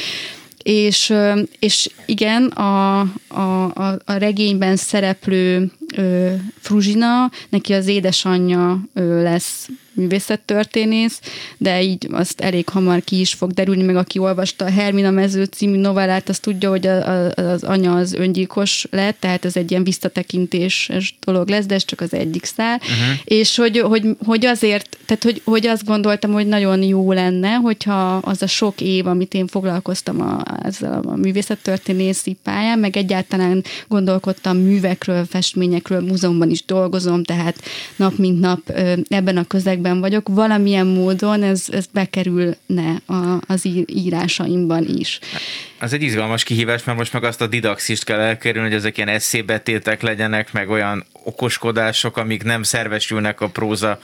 és, és igen, a, a, a, a regényben szereplő ö, Fruzsina, neki az édesanyja ö, lesz művészettörténész, de így azt elég hamar ki is fog derülni, meg aki olvasta a Hermina mező című novellát, az tudja, hogy a, a, az anya az öngyilkos lett, tehát ez egy ilyen visszatekintéses dolog lesz, de ez csak az egyik szál. Uh-huh. És hogy, hogy, hogy azért, tehát hogy, hogy azt gondoltam, hogy nagyon jó lenne, hogyha az a sok év, amit én foglalkoztam a, ezzel a művészettörténészi pályán, meg egyáltalán gondolkodtam művekről, festményekről, múzeumban is dolgozom, tehát nap mint nap ebben a közegben vagyok, valamilyen módon ez, ez bekerülne a, az ír, írásaimban is. Az egy izgalmas kihívás, mert most meg azt a didaxist kell elkerülni, hogy ezek ilyen eszébetétek legyenek, meg olyan okoskodások, amik nem szervesülnek a próza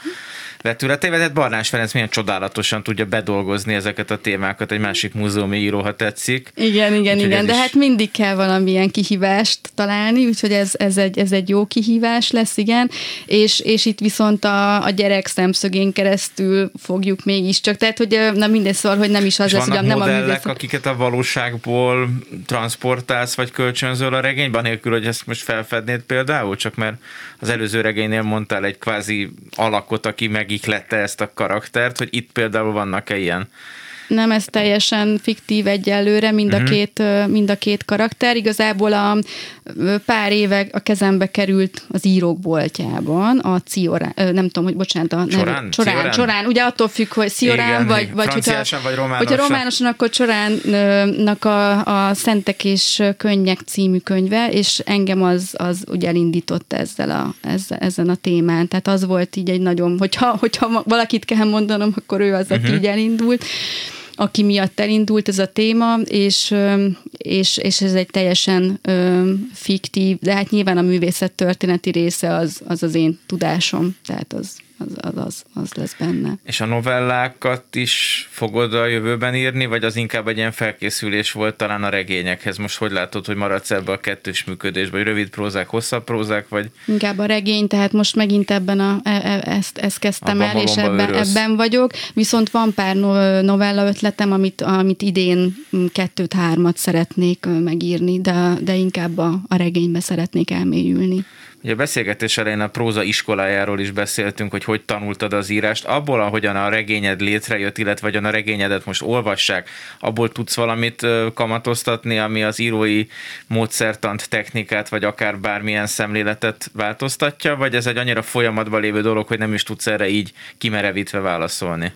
vetületével. Barnás Ferenc milyen csodálatosan tudja bedolgozni ezeket a témákat egy másik múzeumi író, ha tetszik. Igen, igen, Úgyhogy igen, de is- hát mindig kell valamilyen kihívást találni, úgyhogy ez, ez, egy, ez egy jó kihívás lesz, igen, és, és itt viszont a, a gyerek szemszögén keresztül fogjuk mégiscsak, tehát hogy na mindegy, szóval, hogy nem is az És lesz, hogy nem a modellek, művészet. akiket a valóságból transportálsz, vagy kölcsönzöl a regényben, nélkül, hogy ezt most felfednéd például, csak mert az előző regénynél mondtál egy kvázi alakot, aki megiklette ezt a karaktert, hogy itt például vannak-e ilyen? Nem, ez teljesen fiktív egyelőre, mind a, két, ö, mind a két karakter. Igazából a pár éve a kezembe került az írók boltjában, a Ciorán, nem tudom, hogy bocsánat, a Csorán? Neve, csorán, Ciorán? csorán, ugye attól függ, hogy Ciorán, Igen, vagy, vagy Franciásan vagy románosan. Hogyha románosan, akkor Csoránnak a, a Szentek és Könnyek című könyve, és engem az, az ugye elindított ezzel a, ezzel, ezen a témán. Tehát az volt így egy nagyon, hogyha, hogyha valakit kell mondanom, akkor ő az, aki Mhm. így elindult aki miatt elindult ez a téma, és, és, és ez egy teljesen fiktív, de hát nyilván a művészet történeti része az az, az én tudásom, tehát az, az, az, az, az lesz benne. És a novellákat is fogod a jövőben írni, vagy az inkább egy ilyen felkészülés volt talán a regényekhez? Most hogy látod, hogy maradsz ebbe a kettős működésbe, rövid prózák, hosszabb prózák, vagy? Inkább a regény, tehát most megint ebben a, e, e, ezt, ezt kezdtem Abban el, és ebben, ebben vagyok, viszont van pár no- novella ötletem, amit, amit idén mm, kettőt-hármat szeretnék megírni, de, de inkább a, a regénybe szeretnék elmélyülni. Ugye a beszélgetés elején a próza iskolájáról is beszéltünk, hogy hogy tanultad az írást. Abból, ahogyan a regényed létrejött, illetve hogyan a regényedet most olvassák, abból tudsz valamit kamatoztatni, ami az írói módszertant, technikát, vagy akár bármilyen szemléletet változtatja, vagy ez egy annyira folyamatban lévő dolog, hogy nem is tudsz erre így kimerevítve válaszolni?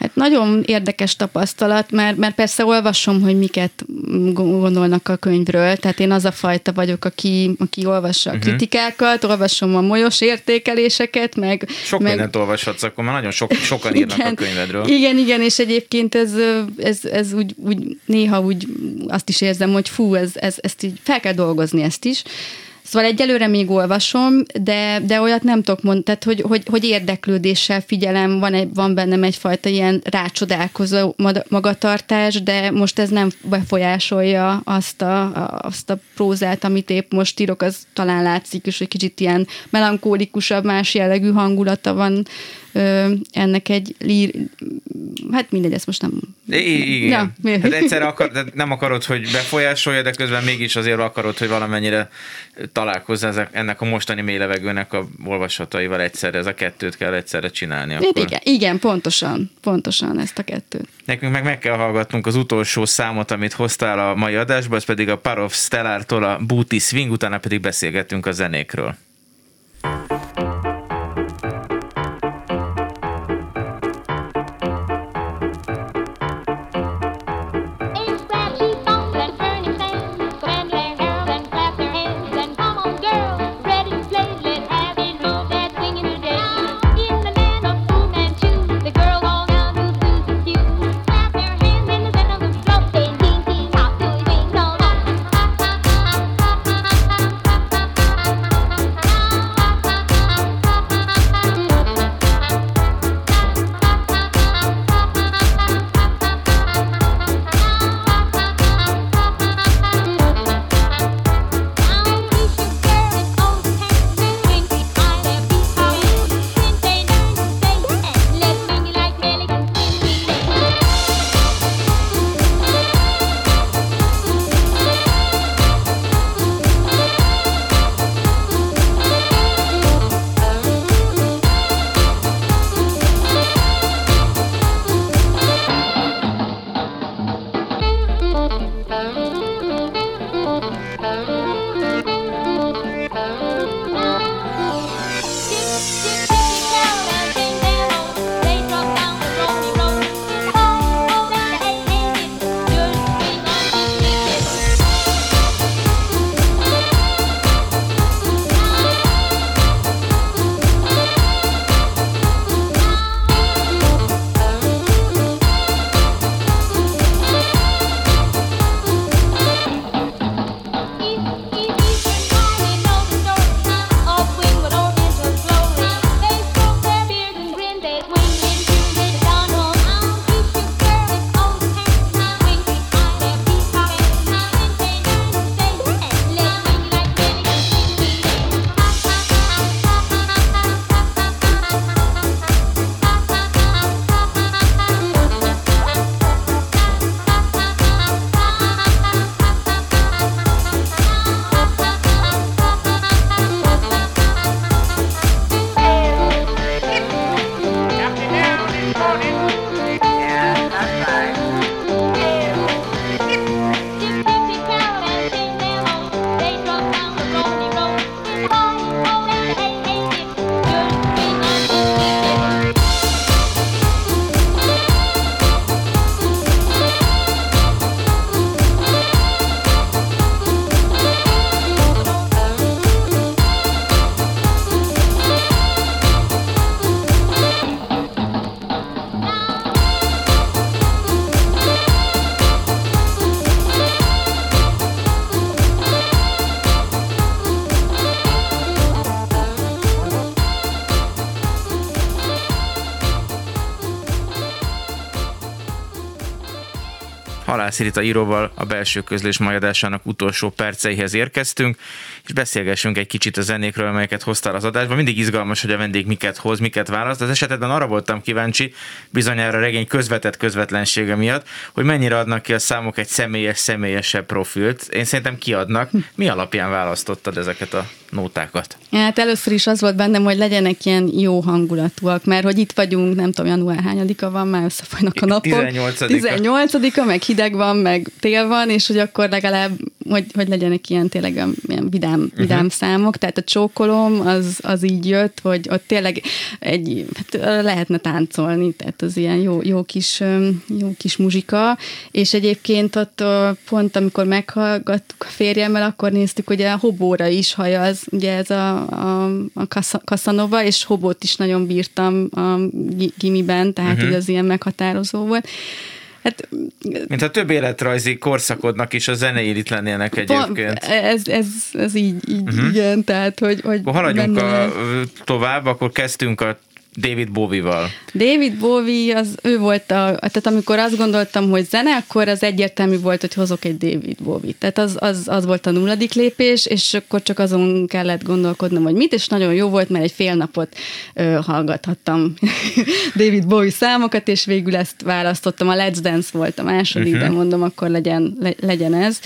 Hát nagyon érdekes tapasztalat, mert, mert persze olvasom, hogy miket gondolnak a könyvről, tehát én az a fajta vagyok, aki, aki olvassa a Mhm. kritikákat, olvasom a molyos értékeléseket, meg... Sok meg, mindent olvashatsz, akkor már nagyon sok, sokan írnak a könyvedről. Igen, igen, és egyébként ez, ez, ez úgy, úgy, néha úgy azt is érzem, hogy fú, ez, ez, ezt így fel kell dolgozni ezt is. Szóval egyelőre még olvasom, de, de olyat nem tudok mondani, tehát hogy, hogy, hogy érdeklődéssel figyelem, van, egy, van bennem egyfajta ilyen rácsodálkozó magatartás, de most ez nem befolyásolja azt a, a- azt a prózát, amit épp most írok, az talán látszik is, hogy kicsit ilyen melankólikusabb, más jellegű hangulata van ö, ennek egy lír... Hát mindegy, ezt most nem... I- igen. Ja, hát egyszerre akar, de nem akarod, hogy befolyásolja, de közben mégis azért akarod, hogy valamennyire találkozz ezek, ennek a mostani mély levegőnek a olvasataival egyszerre. Ez a kettőt kell egyszerre csinálni. Akkor. Igen, igen, pontosan, pontosan ezt a kettőt. Nekünk meg meg kell hallgatnunk az utolsó számot, amit hoztál a mai adásba, ez pedig a Par of Stellar-tól a Booty Swing, utána pedig beszélgettünk a zenékről. Halász Rita íróval a belső közlés majadásának utolsó perceihez érkeztünk, és beszélgessünk egy kicsit a zenékről, amelyeket hoztál az adásba. Mindig izgalmas, hogy a vendég miket hoz, miket választ. Az esetben arra voltam kíváncsi, bizonyára a regény közvetett közvetlensége miatt, hogy mennyire adnak ki a számok egy személyes, személyesebb profilt. Én szerintem kiadnak. Mi alapján választottad ezeket a nótákat? Hát először is az volt bennem, hogy legyenek ilyen jó hangulatúak, mert hogy itt vagyunk, nem tudom, január hányadika van, már összefolynak a napok. 18-a. 18 meg hideg van, meg tél van, és hogy akkor legalább, hogy, hogy legyenek ilyen tényleg ilyen vidám, vidám uh-huh. számok. Tehát a csókolom az, az így jött, hogy ott tényleg egy, hát lehetne táncolni, tehát az ilyen jó, jó, kis, jó kis muzsika, és egyébként ott pont amikor meghallgattuk a férjemmel, akkor néztük, hogy a hobóra is hajaz, ugye ez a, a, a Casanova, és hobót is nagyon bírtam a gimiben, tehát uh-huh. hogy az ilyen meghatározó volt. Hát, Mint a több életrajzi korszakodnak is a zenéid itt lennének egyébként. Ez, ez, ez így, így uh-huh. igen, tehát hogy... hogy akkor haladjunk a, tovább, akkor kezdtünk a David Bowie-val. David Bowie, az ő volt a, tehát amikor azt gondoltam, hogy zene, akkor az egyértelmű volt, hogy hozok egy David Bowie. Tehát az, az, az volt a nulladik lépés, és akkor csak azon kellett gondolkodnom, hogy mit, és nagyon jó volt, mert egy fél napot ö, hallgathattam David Bowie számokat, és végül ezt választottam. A Let's Dance volt a második, uh-huh. de mondom, akkor legyen, le, legyen ez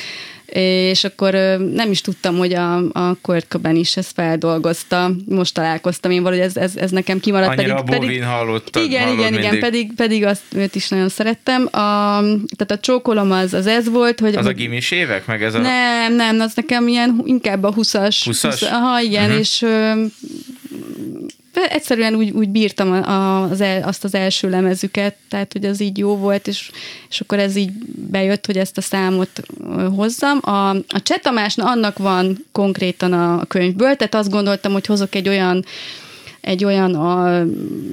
és akkor nem is tudtam, hogy a, a Kurt Cobain is ezt feldolgozta. Most találkoztam én valahogy, ez, ez, ez nekem kimaradt. Annyira pedig, a pedig, hallottad, Igen, igen, mindig. igen, pedig, pedig azt őt is nagyon szerettem. A, tehát a csókolom az, az ez volt, hogy... Az a gimis évek, meg ez a... Nem, nem, az nekem ilyen inkább a 20-as. 20-as? 20, aha, igen, uh-huh. és egyszerűen úgy, úgy bírtam az el, azt az első lemezüket, tehát hogy az így jó volt, és, és akkor ez így bejött, hogy ezt a számot hozzam. A, a Csetamásna annak van konkrétan a könyvből, tehát azt gondoltam, hogy hozok egy olyan egy olyan a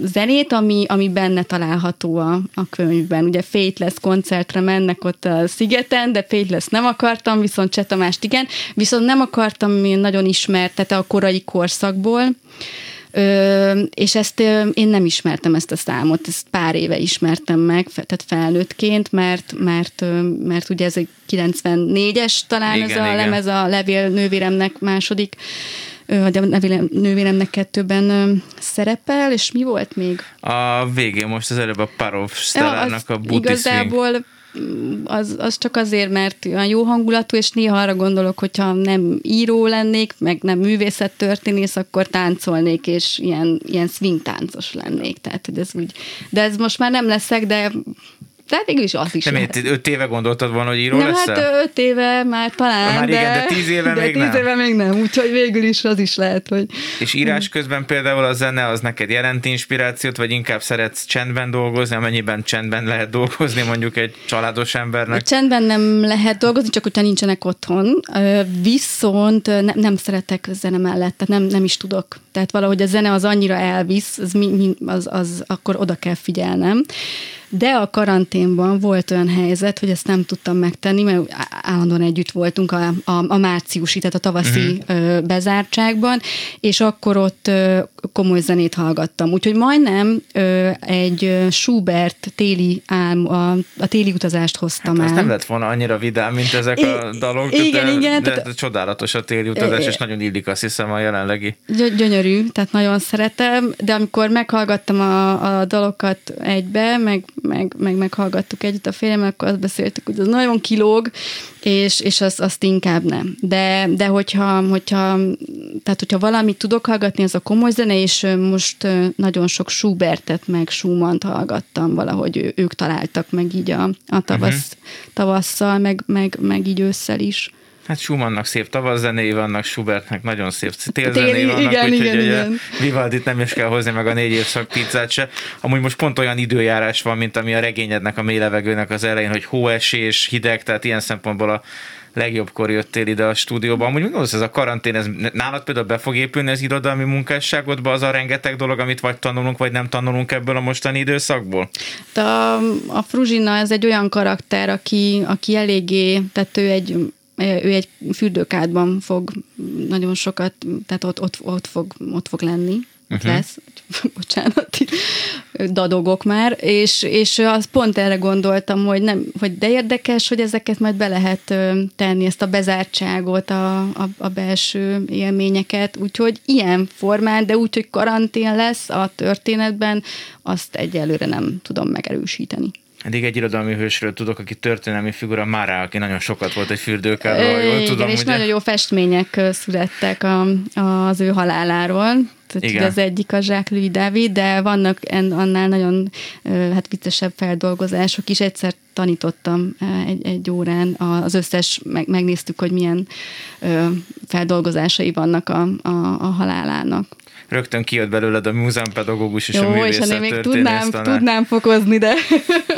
zenét, ami, ami benne található a, a könyvben. Ugye Fateless koncertre mennek ott a szigeten, de Fateless nem akartam, viszont Csetamást igen, viszont nem akartam nagyon ismert, a korai korszakból, Ö, és ezt ö, én nem ismertem ezt a számot, ezt pár éve ismertem meg, tehát felnőttként, mert, mert, ö, mert ugye ez egy 94-es talán igen, ez a igen. lemez a levél nővéremnek második vagy a nővéremnek kettőben szerepel, és mi volt még? A végén most az előbb a Parov Stellárnak ja, a Booty Igazából az, az csak azért, mert olyan jó hangulatú, és néha arra gondolok, hogyha nem író lennék, meg nem művészettörténész, akkor táncolnék, és ilyen, ilyen swing táncos lennék. Tehát, hogy ez úgy, de ez most már nem leszek, de de végül is az is De miért, öt éve gondoltad volna, hogy író nem, leszel? hát öt éve már talán, már de, igen, de tíz éve de még tíz nem. éve még nem, úgyhogy végül is az is lehet, hogy... És írás közben például a zene az neked jelent inspirációt, vagy inkább szeretsz csendben dolgozni, amennyiben csendben lehet dolgozni mondjuk egy családos embernek? Csendben nem lehet dolgozni, csak hogyha nincsenek otthon, viszont ne, nem szeretek zene mellett, tehát nem, nem is tudok. Tehát valahogy a zene az annyira elvisz, az, mi, mi, az, az akkor oda kell figyelnem. De a karanténban volt olyan helyzet, hogy ezt nem tudtam megtenni, mert állandóan együtt voltunk a, a, a márciusi, tehát a tavaszi uh-huh. bezártságban, és akkor ott komoly zenét hallgattam. Úgyhogy majdnem egy Schubert téli álm, a, a téli utazást hoztam hát, el. Ez nem lett volna annyira vidám, mint ezek a dalok, igen, de, igen, de, de csodálatos a téli utazás, és nagyon illik azt hiszem a jelenlegi. Gyönyörű, tehát nagyon szeretem, de amikor meghallgattam a, a dalokat egybe, meg meg, meg meghallgattuk együtt a férjem, akkor azt beszéltük, hogy az nagyon kilóg, és, és azt, azt inkább nem. De, de hogyha, hogyha, tehát hogyha valamit tudok hallgatni, az a komoly zene, és most nagyon sok Schubertet meg Schumann-t hallgattam, valahogy ők találtak meg így a, a tavasz, uh-huh. tavasszal, meg, meg, meg így ősszel is. Hát Schumannnak szép tavaszzenéi vannak, Schubertnek nagyon szép télzenéi Téli, vannak, igen, úgyhogy igen, igen. Vivaldit nem is kell hozni, meg a négy évszak pizzát se. Amúgy most pont olyan időjárás van, mint ami a regényednek, a mély levegőnek az elején, hogy hóesés, hideg, tehát ilyen szempontból a legjobbkor jöttél ide a stúdióba. Amúgy mi gondolsz, ez a karantén, ez nálad például be fog épülni az irodalmi munkásságodba, az a rengeteg dolog, amit vagy tanulunk, vagy nem tanulunk ebből a mostani időszakból? De a, a Fruzsina, ez egy olyan karakter, aki, aki eléggé, tehát ő egy ő egy fürdőkádban fog nagyon sokat, tehát ott, ott, ott, fog, ott fog lenni. ott lesz, bocsánat, dadogok már, és, és az pont erre gondoltam, hogy, nem, hogy de érdekes, hogy ezeket majd be lehet tenni, ezt a bezártságot, a, a, a belső élményeket, úgyhogy ilyen formán, de úgy, hogy karantén lesz a történetben, azt egyelőre nem tudom megerősíteni. Eddig egy irodalmi hősről tudok, aki történelmi figura, Mára, aki nagyon sokat volt egy fürdőkával, jól tudom, és ugye? nagyon jó festmények születtek a, az ő haláláról. Tehát Igen. az egyik a Jacques-Louis David, de vannak en, annál nagyon hát viccesebb feldolgozások is. Egyszer tanítottam egy, egy órán az összes, meg, megnéztük, hogy milyen ö, feldolgozásai vannak a, a, a halálának. Rögtön kijött belőled a múzeumpedagógus és a Jó, és művészet ennél még tudnám, tanár. tudnám fokozni, de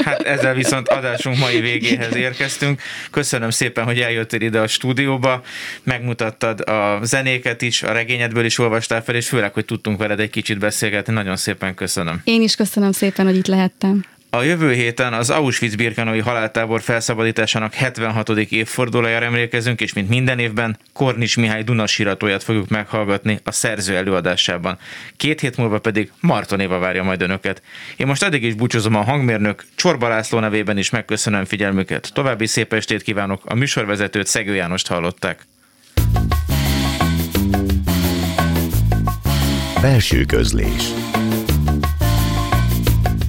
Hát ezzel viszont adásunk mai végéhez érkeztünk. Köszönöm szépen, hogy eljöttél ide a stúdióba, megmutattad a zenéket is, a regényedből is olvastál fel, és főleg, hogy tudtunk veled egy kicsit beszélgetni. Nagyon szépen köszönöm. én is köszönöm szépen, hogy itt lehettem. A jövő héten az Auschwitz-Birkenau haláltábor felszabadításának 76. évfordulójára emlékezünk, és mint minden évben Kornis Mihály Dunasiratóját fogjuk meghallgatni a szerző előadásában. Két hét múlva pedig Marton Éva várja majd önöket. Én most eddig is búcsúzom a hangmérnök Csorba László nevében is megköszönöm figyelmüket. További szép estét kívánok, a műsorvezetőt Szegő Jánost hallották. Belső közlés